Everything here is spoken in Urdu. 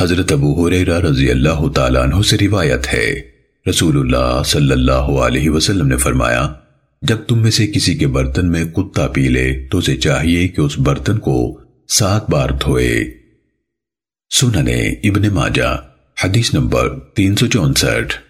حضرت ابو حریرہ رضی اللہ تعالیٰ عنہ سے روایت ہے۔ رسول اللہ صلی اللہ علیہ وسلم نے فرمایا، جب تم میں سے کسی کے برتن میں کتا پی لے، تو اسے چاہیے کہ اس برتن کو سات بار دھوئے۔ سننے ابن ماجہ، حدیث نمبر تین سو چونسٹھ۔